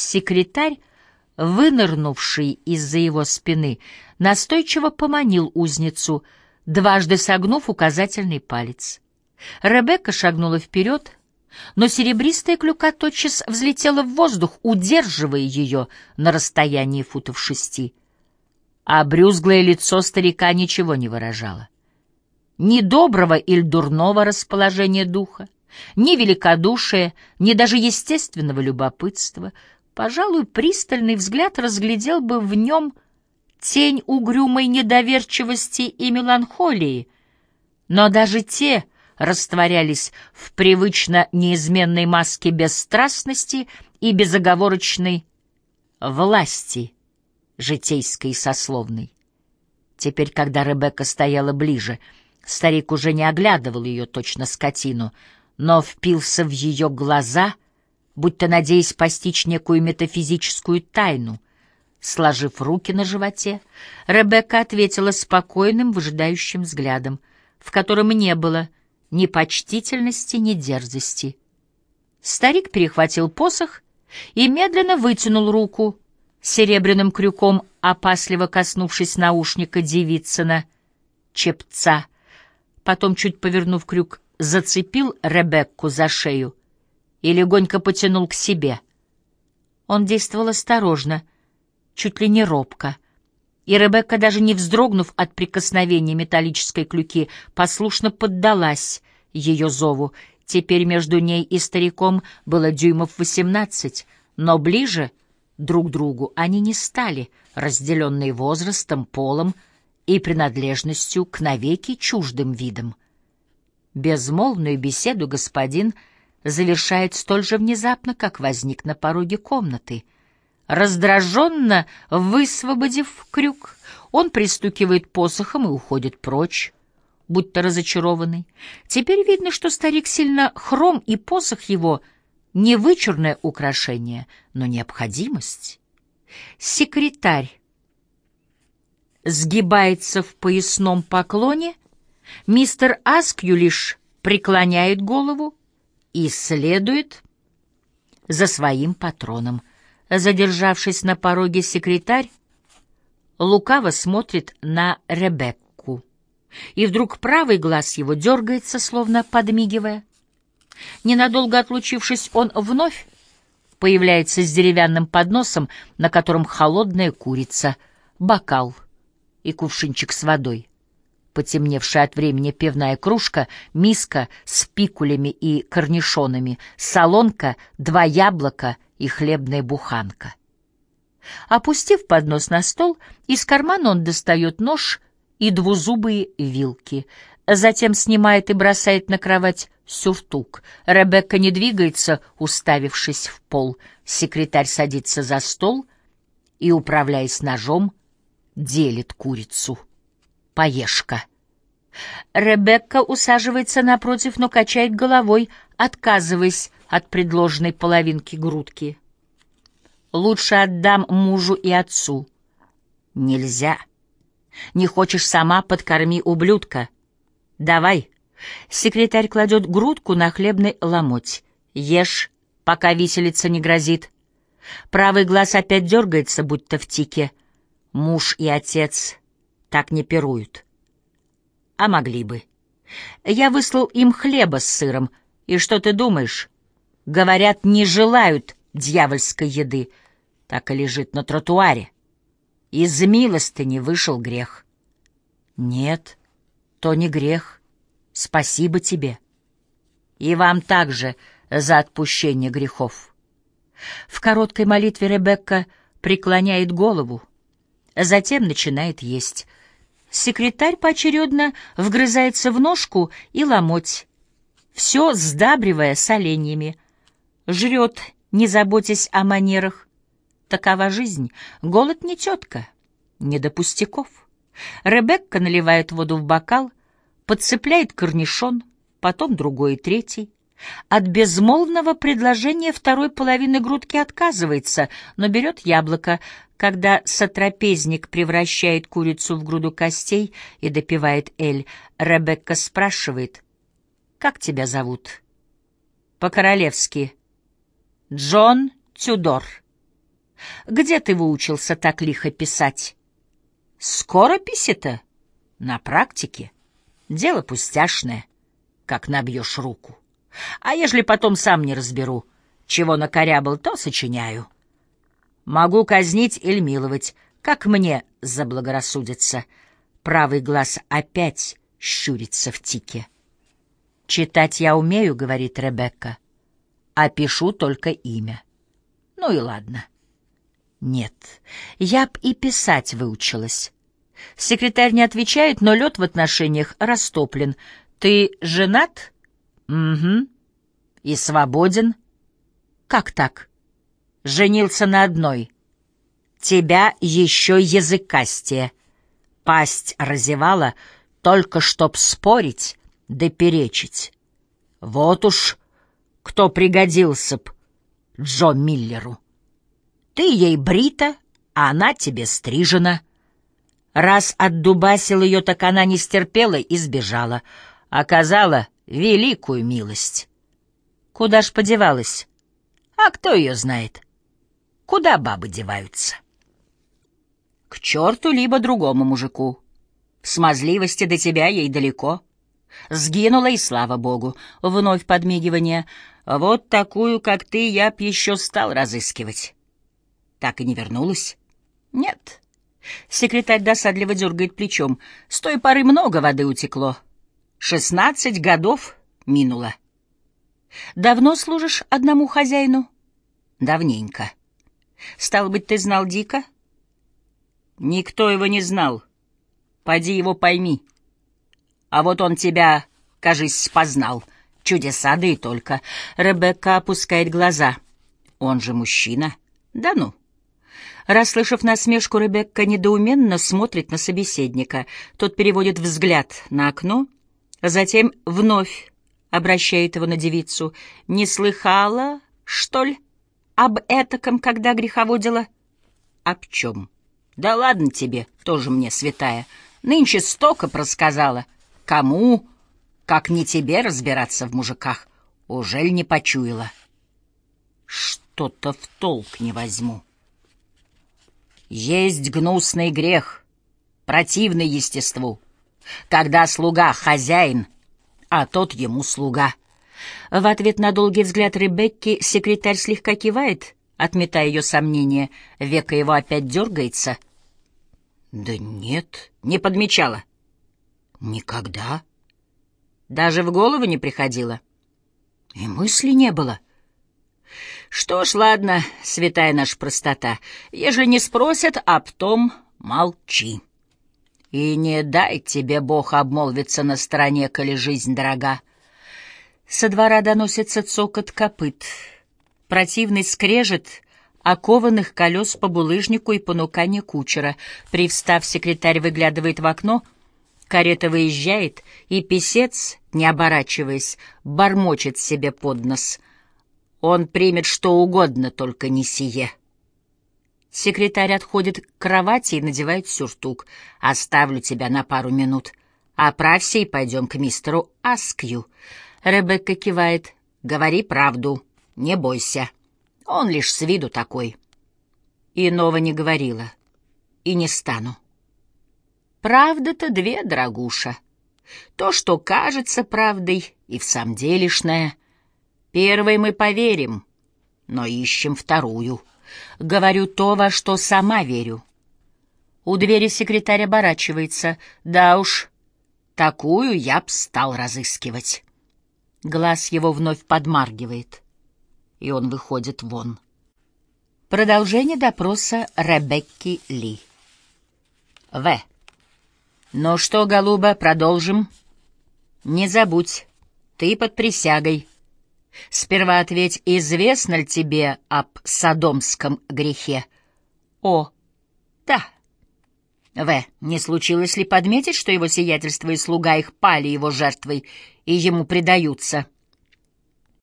Секретарь, вынырнувший из-за его спины, настойчиво поманил узницу, дважды согнув указательный палец. Ребекка шагнула вперед, но серебристая клюка тотчас взлетела в воздух, удерживая ее на расстоянии футов шести. А брюзглое лицо старика ничего не выражало. Ни доброго или дурного расположения духа, ни великодушия, ни даже естественного любопытства. Пожалуй, пристальный взгляд разглядел бы в нем тень угрюмой недоверчивости и меланхолии, но даже те растворялись в привычно неизменной маске бесстрастности и безоговорочной власти житейской и сословной. Теперь, когда Ребекка стояла ближе, старик уже не оглядывал ее точно скотину, но впился в ее глаза, будто надеясь постичь некую метафизическую тайну. Сложив руки на животе, Ребекка ответила спокойным, выжидающим взглядом, в котором не было ни почтительности, ни дерзости. Старик перехватил посох и медленно вытянул руку, серебряным крюком опасливо коснувшись наушника Девицына, чепца. Потом, чуть повернув крюк, зацепил Ребекку за шею и легонько потянул к себе. Он действовал осторожно, чуть ли не робко — и Ребекка, даже не вздрогнув от прикосновения металлической клюки, послушно поддалась ее зову. Теперь между ней и стариком было дюймов восемнадцать, но ближе друг другу они не стали, разделенные возрастом, полом и принадлежностью к навеки чуждым видам. Безмолвную беседу господин завершает столь же внезапно, как возник на пороге комнаты — Раздраженно высвободив крюк, он пристукивает посохом и уходит прочь, будто разочарованный. Теперь видно, что старик сильно хром, и посох его — не вычурное украшение, но необходимость. Секретарь сгибается в поясном поклоне, мистер Аскью лишь преклоняет голову и следует за своим патроном — Задержавшись на пороге секретарь, лукаво смотрит на Ребекку. И вдруг правый глаз его дергается, словно подмигивая. Ненадолго отлучившись, он вновь появляется с деревянным подносом, на котором холодная курица, бокал и кувшинчик с водой. Потемневшая от времени пивная кружка, миска с пикулями и корнишонами, солонка, два яблока — и хлебная буханка. Опустив поднос на стол, из кармана он достает нож и двузубые вилки. Затем снимает и бросает на кровать сюртук. Ребекка не двигается, уставившись в пол. Секретарь садится за стол и, управляясь ножом, делит курицу. Поешь-ка. Ребекка усаживается напротив, но качает головой, отказываясь от предложенной половинки грудки. Лучше отдам мужу и отцу. Нельзя. Не хочешь сама, подкорми ублюдка. Давай. Секретарь кладет грудку на хлебный ломоть. Ешь, пока виселица не грозит. Правый глаз опять дергается, будто в тике. Муж и отец так не пируют. А могли бы. Я выслал им хлеба с сыром. И что ты думаешь? Говорят, не желают дьявольской еды. Так и лежит на тротуаре. Из милостыни вышел грех. Нет, то не грех. Спасибо тебе. И вам также за отпущение грехов. В короткой молитве Ребекка преклоняет голову, затем начинает есть. Секретарь поочередно вгрызается в ножку и ломоть, все сдабривая соленьями — жрет, не заботясь о манерах. Такова жизнь. Голод не тетка, не до пустяков. Ребекка наливает воду в бокал, подцепляет корнишон, потом другой и третий. От безмолвного предложения второй половины грудки отказывается, но берет яблоко, когда сотрапезник превращает курицу в груду костей и допивает эль. Ребекка спрашивает, «Как тебя зовут?» «По-королевски», Джон Тюдор. Где ты выучился так лихо писать? Скорописи-то? На практике. Дело пустяшное, как набьешь руку. А ежели потом сам не разберу, чего накорябал, то сочиняю. Могу казнить или миловать, как мне заблагорассудится. Правый глаз опять щурится в тике. «Читать я умею», — говорит Ребекка, — «а пишу только имя». Ну и ладно. Нет, я б и писать выучилась. Секретарь не отвечает, но лед в отношениях растоплен. Ты женат? Угу. И свободен? Как так? Женился на одной. Тебя еще языкастее. Пасть разевала, только чтоб спорить да перечить. Вот уж кто пригодился б Джо Миллеру. Ты ей брита, а она тебе стрижена. Раз отдубасил ее, так она не стерпела и сбежала. Оказала великую милость. Куда ж подевалась? А кто ее знает? Куда бабы деваются? К черту либо другому мужику. В смазливости до тебя ей далеко. Сгинула, и слава богу. Вновь подмигивание. Вот такую, как ты, я б еще стал разыскивать. Так и не вернулась? Нет. Секретарь досадливо дергает плечом. С той поры много воды утекло. Шестнадцать годов минуло. Давно служишь одному хозяину? Давненько. Стал быть, ты знал Дика? Никто его не знал. Поди его пойми. А вот он тебя, кажись, познал. Чудеса, да и только. Ребекка опускает глаза. Он же мужчина. Да ну. Расслышав насмешку, Ребекка недоуменно смотрит на собеседника. Тот переводит взгляд на окно, затем вновь обращает его на девицу. «Не слыхала, что ли, об этаком, когда греховодила?» «Об чем?» «Да ладно тебе, тоже мне святая. Нынче столько просказала. Кому, как не тебе, разбираться в мужиках? Ужель не почуяла?» «Что-то в толк не возьму». Есть гнусный грех, противный естеству, когда слуга — хозяин, а тот ему слуга. В ответ на долгий взгляд Ребекки секретарь слегка кивает, отметая ее сомнения. Века его опять дергается. «Да нет, не подмечала». «Никогда». «Даже в голову не приходило?» «И мысли не было». Что ж, ладно, святая наша простота, ежели не спросят, об том молчи. И не дай тебе Бог обмолвиться на стороне, коли жизнь дорога. Со двора доносится цокот копыт, противный скрежет окованных колес по булыжнику и понукание кучера. Привстав, секретарь выглядывает в окно, карета выезжает, и писец, не оборачиваясь, бормочет себе под нос — он примет что угодно, только не сие. Секретарь отходит к кровати и надевает сюртук. «Оставлю тебя на пару минут. Оправься и пойдем к мистеру Аскью». Ребекка кивает. «Говори правду. Не бойся. Он лишь с виду такой». Иного не говорила. И не стану. Правда-то две, дорогуша. То, что кажется правдой, и в самом делешное — Первой мы поверим, но ищем вторую. Говорю то, во что сама верю. У двери секретарь оборачивается. Да уж, такую я б стал разыскивать. Глаз его вновь подмаргивает, и он выходит вон. Продолжение допроса Ребекки Ли. В. Ну что, голуба, продолжим? Не забудь, ты под присягой. Сперва ответь, известно ли тебе об садомском грехе? О, да. В. Не случилось ли подметить, что его сиятельство и слуга их пали его жертвой и ему предаются?